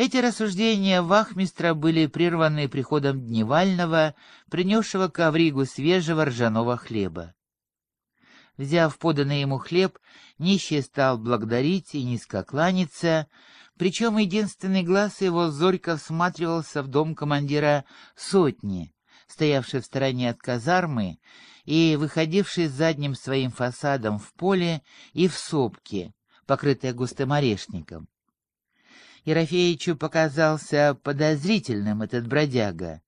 Эти рассуждения вахмистра были прерваны приходом Дневального, принесшего ковригу свежего ржаного хлеба. Взяв поданный ему хлеб, нищий стал благодарить и низко кланяться, причем единственный глаз его зорько всматривался в дом командира сотни, стоявший в стороне от казармы и выходивший задним своим фасадом в поле и в сопки, покрытые густым орешником. Ерофеичу показался подозрительным этот бродяга,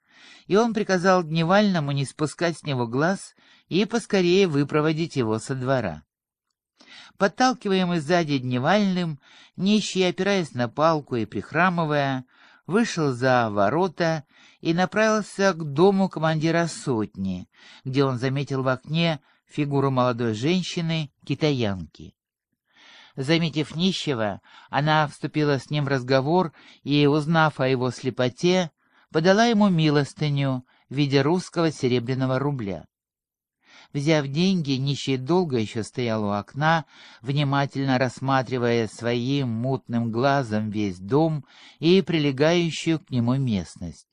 и он приказал Дневальному не спускать с него глаз и поскорее выпроводить его со двора. Подталкиваемый сзади Дневальным, нищий, опираясь на палку и прихрамывая, вышел за ворота и направился к дому командира сотни, где он заметил в окне фигуру молодой женщины, китаянки. Заметив нищего, она вступила с ним в разговор и, узнав о его слепоте, подала ему милостыню в виде русского серебряного рубля. Взяв деньги, нищий долго еще стоял у окна, внимательно рассматривая своим мутным глазом весь дом и прилегающую к нему местность.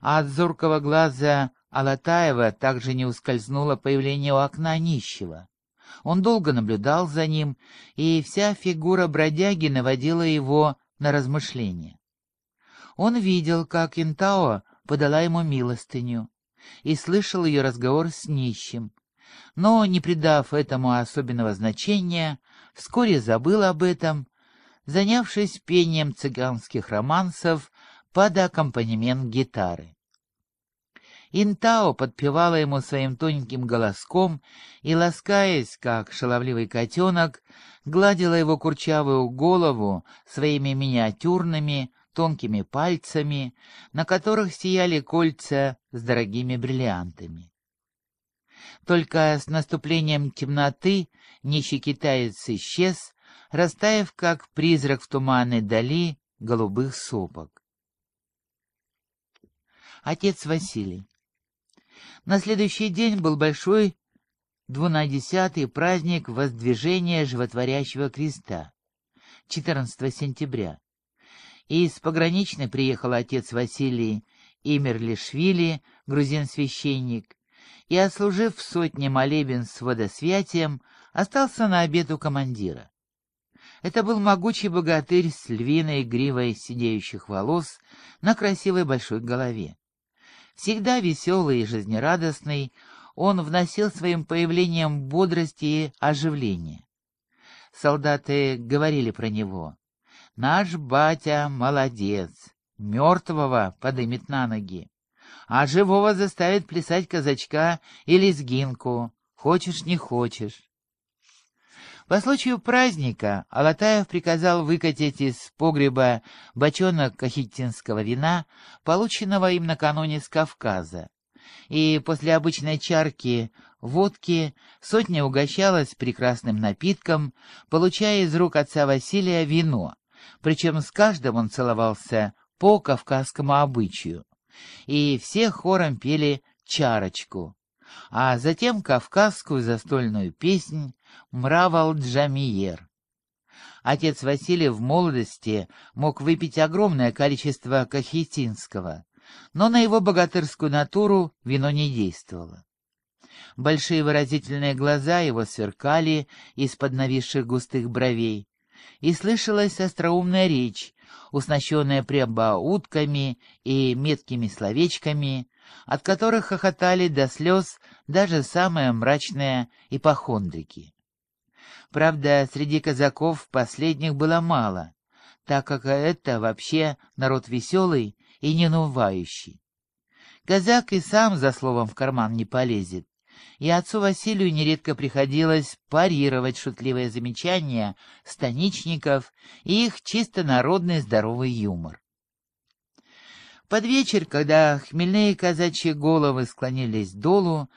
А от зоркого глаза Алатаева также не ускользнуло появление у окна нищего. Он долго наблюдал за ним, и вся фигура бродяги наводила его на размышления. Он видел, как Интао подала ему милостыню, и слышал ее разговор с нищим, но, не придав этому особенного значения, вскоре забыл об этом, занявшись пением цыганских романсов под аккомпанемент гитары. Интао подпевала ему своим тоненьким голоском и, ласкаясь, как шаловливый котенок, гладила его курчавую голову своими миниатюрными тонкими пальцами, на которых сияли кольца с дорогими бриллиантами. Только с наступлением темноты нищий китаец исчез, растаяв как призрак в туманной дали голубых сопок. Отец Василий на следующий день был большой двунадесятый праздник воздвижения животворящего креста, 14 сентября. Из пограничной приехал отец Василий Имерлишвили, грузин-священник, и, отслужив в сотне молебен с водосвятием, остался на обед у командира. Это был могучий богатырь с львиной гривой сидеющих волос на красивой большой голове. Всегда веселый и жизнерадостный, он вносил своим появлением бодрость и оживление. Солдаты говорили про него. «Наш батя молодец, мертвого подымет на ноги, а живого заставит плясать казачка или сгинку, хочешь не хочешь». По случаю праздника Алатаев приказал выкатить из погреба бочонок кахетинского вина, полученного им накануне с Кавказа. И после обычной чарки водки сотня угощалась прекрасным напитком, получая из рук отца Василия вино, причем с каждым он целовался по кавказскому обычаю. И все хором пели чарочку, а затем кавказскую застольную песнь «Мравал Джамиер». Отец Василий в молодости мог выпить огромное количество кахетинского, но на его богатырскую натуру вино не действовало. Большие выразительные глаза его сверкали из-под нависших густых бровей, и слышалась остроумная речь, уснащенная прибаутками и меткими словечками, от которых хохотали до слез даже самые мрачные ипохондрики. Правда, среди казаков последних было мало, так как это вообще народ веселый и ненувающий. Казак и сам за словом в карман не полезет, и отцу Василию нередко приходилось парировать шутливые замечания станичников и их чисто народный здоровый юмор. Под вечер, когда хмельные казачьи головы склонились долу,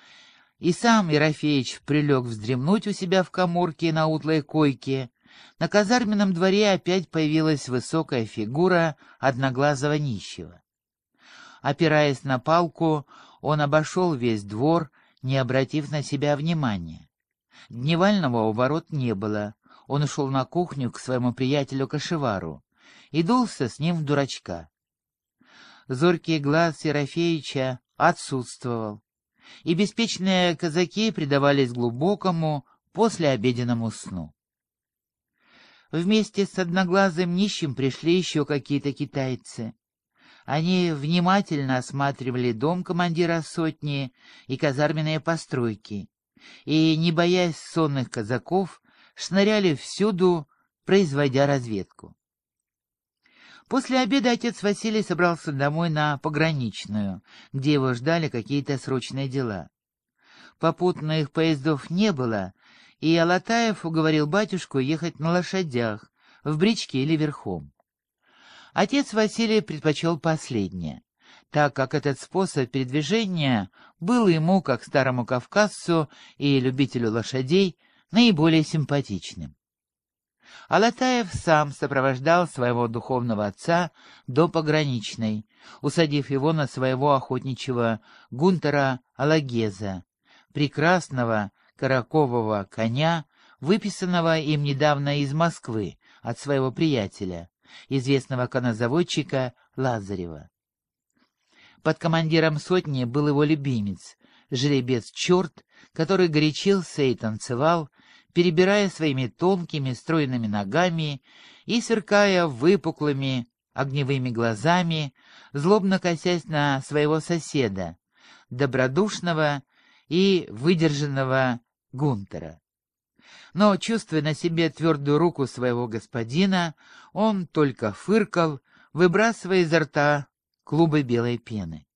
и сам Ерофеич прилег вздремнуть у себя в коморке на утлой койке, на казарменном дворе опять появилась высокая фигура одноглазого нищего. Опираясь на палку, он обошел весь двор, не обратив на себя внимания. Дневального у не было, он ушел на кухню к своему приятелю Кашевару, и дулся с ним в дурачка. Зоркий глаз Серафеича отсутствовал, и беспечные казаки предавались глубокому послеобеденному сну. Вместе с одноглазым нищим пришли еще какие-то китайцы. Они внимательно осматривали дом командира сотни и казарменные постройки, и, не боясь сонных казаков, шныряли всюду, производя разведку. После обеда отец Василий собрался домой на пограничную, где его ждали какие-то срочные дела. Попутных поездов не было, и Алатаев уговорил батюшку ехать на лошадях, в бричке или верхом. Отец Василий предпочел последнее, так как этот способ передвижения был ему, как старому кавказцу и любителю лошадей, наиболее симпатичным. Алатаев сам сопровождал своего духовного отца до пограничной, усадив его на своего охотничьего Гунтера Алагеза, прекрасного каракового коня, выписанного им недавно из Москвы от своего приятеля, известного конозаводчика Лазарева. Под командиром сотни был его любимец, жеребец Черт, который горячился и танцевал, перебирая своими тонкими стройными ногами и сверкая выпуклыми огневыми глазами, злобно косясь на своего соседа, добродушного и выдержанного Гунтера. Но, чувствуя на себе твердую руку своего господина, он только фыркал, выбрасывая изо рта клубы белой пены.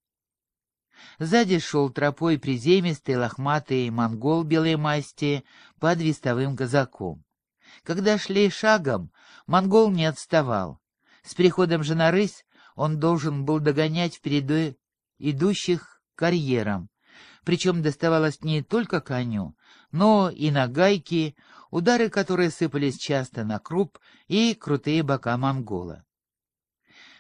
Сзади шел тропой приземистый лохматый монгол белой масти под вестовым казаком. Когда шли шагом, монгол не отставал. С приходом же на рысь он должен был догонять впереди идущих карьером, причем доставалось не только коню, но и на гайки, удары которые сыпались часто на круп и крутые бока монгола.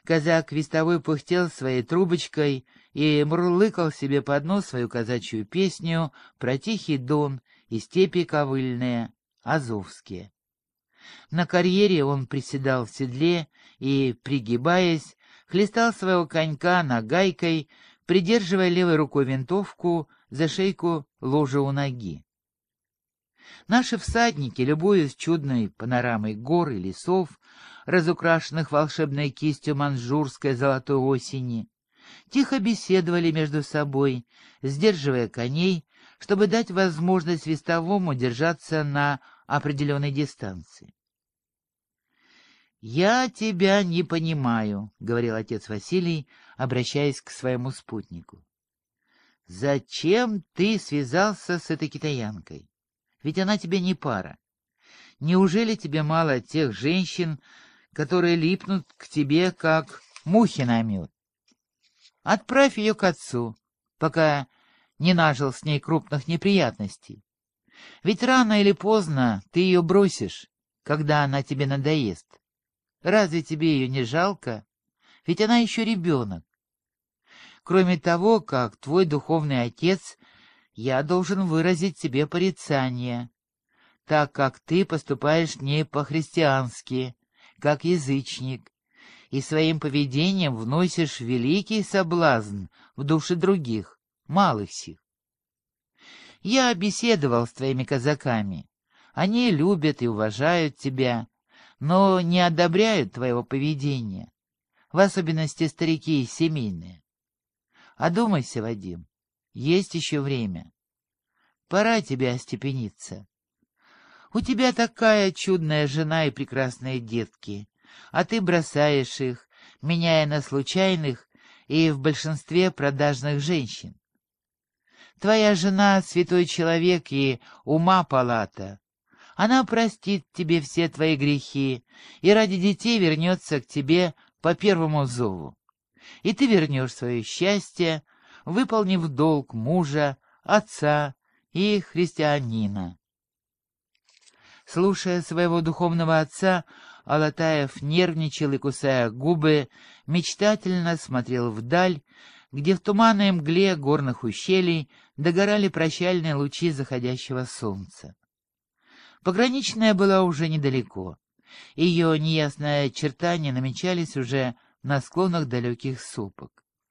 Казак вестовой пыхтел своей трубочкой и мурлыкал себе под нос свою казачью песню про тихий дон и степи ковыльные, азовские. На карьере он приседал в седле и, пригибаясь, хлестал своего конька нагайкой, придерживая левой рукой винтовку за шейку ложа у ноги. Наши всадники, любуясь чудной панорамой гор и лесов, разукрашенных волшебной кистью манжурской золотой осени, тихо беседовали между собой, сдерживая коней, чтобы дать возможность вестовому держаться на определенной дистанции. «Я тебя не понимаю», — говорил отец Василий, обращаясь к своему спутнику. «Зачем ты связался с этой китаянкой? Ведь она тебе не пара. Неужели тебе мало тех женщин, которые липнут к тебе, как мухи на мед? Отправь ее к отцу, пока не нажил с ней крупных неприятностей. Ведь рано или поздно ты ее бросишь, когда она тебе надоест. Разве тебе ее не жалко? Ведь она еще ребенок. Кроме того, как твой духовный отец — я должен выразить тебе порицание, так как ты поступаешь с ней по-христиански, как язычник, и своим поведением вносишь великий соблазн в души других, малых сих. Я беседовал с твоими казаками. Они любят и уважают тебя, но не одобряют твоего поведения, в особенности старики и семейные. Одумайся, Вадим, есть еще время. Пора тебе остепениться. У тебя такая чудная жена и прекрасные детки, а ты бросаешь их, меняя на случайных и в большинстве продажных женщин. Твоя жена — святой человек и ума палата. Она простит тебе все твои грехи и ради детей вернется к тебе по первому зову. И ты вернешь свое счастье, выполнив долг мужа, отца и христианина. Слушая своего духовного отца, Алатаев нервничал и, кусая губы, мечтательно смотрел вдаль, где в туманной мгле горных ущелий догорали прощальные лучи заходящего солнца. Пограничная была уже недалеко, Ее неясные очертания намечались уже на склонах далеких сопок.